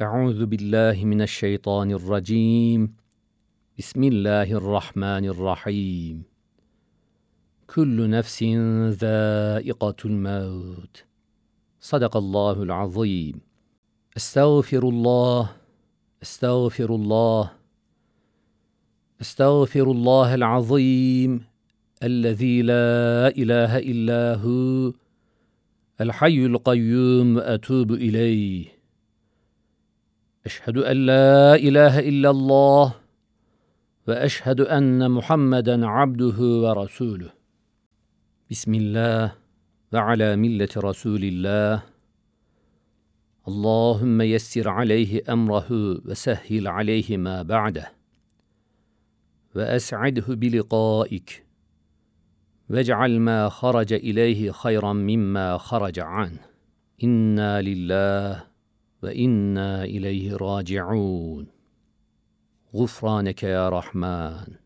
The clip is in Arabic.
أعوذ بالله من الشيطان الرجيم. بسم الله الرحمن الرحيم. كل نفس ذائقة الموت. صدق الله العظيم. أستغفر الله أستغفر الله أستغفر الله العظيم الذي لا إله إلا هو الحي القيوم. أتوب إليه. أشهد أن لا إله إلا الله وأشهد أن محمدا عبده ورسوله. بسم الله وعلى ملة رسول الله. اللهم يسر عليه أمره وسهل عليه ما بعده. وأسعده بلقائك. واجعل ما خرج إليه خيرا مما خرج عنه. إنا لله وإنا إليه راجعون. غفرانك يا رحمن.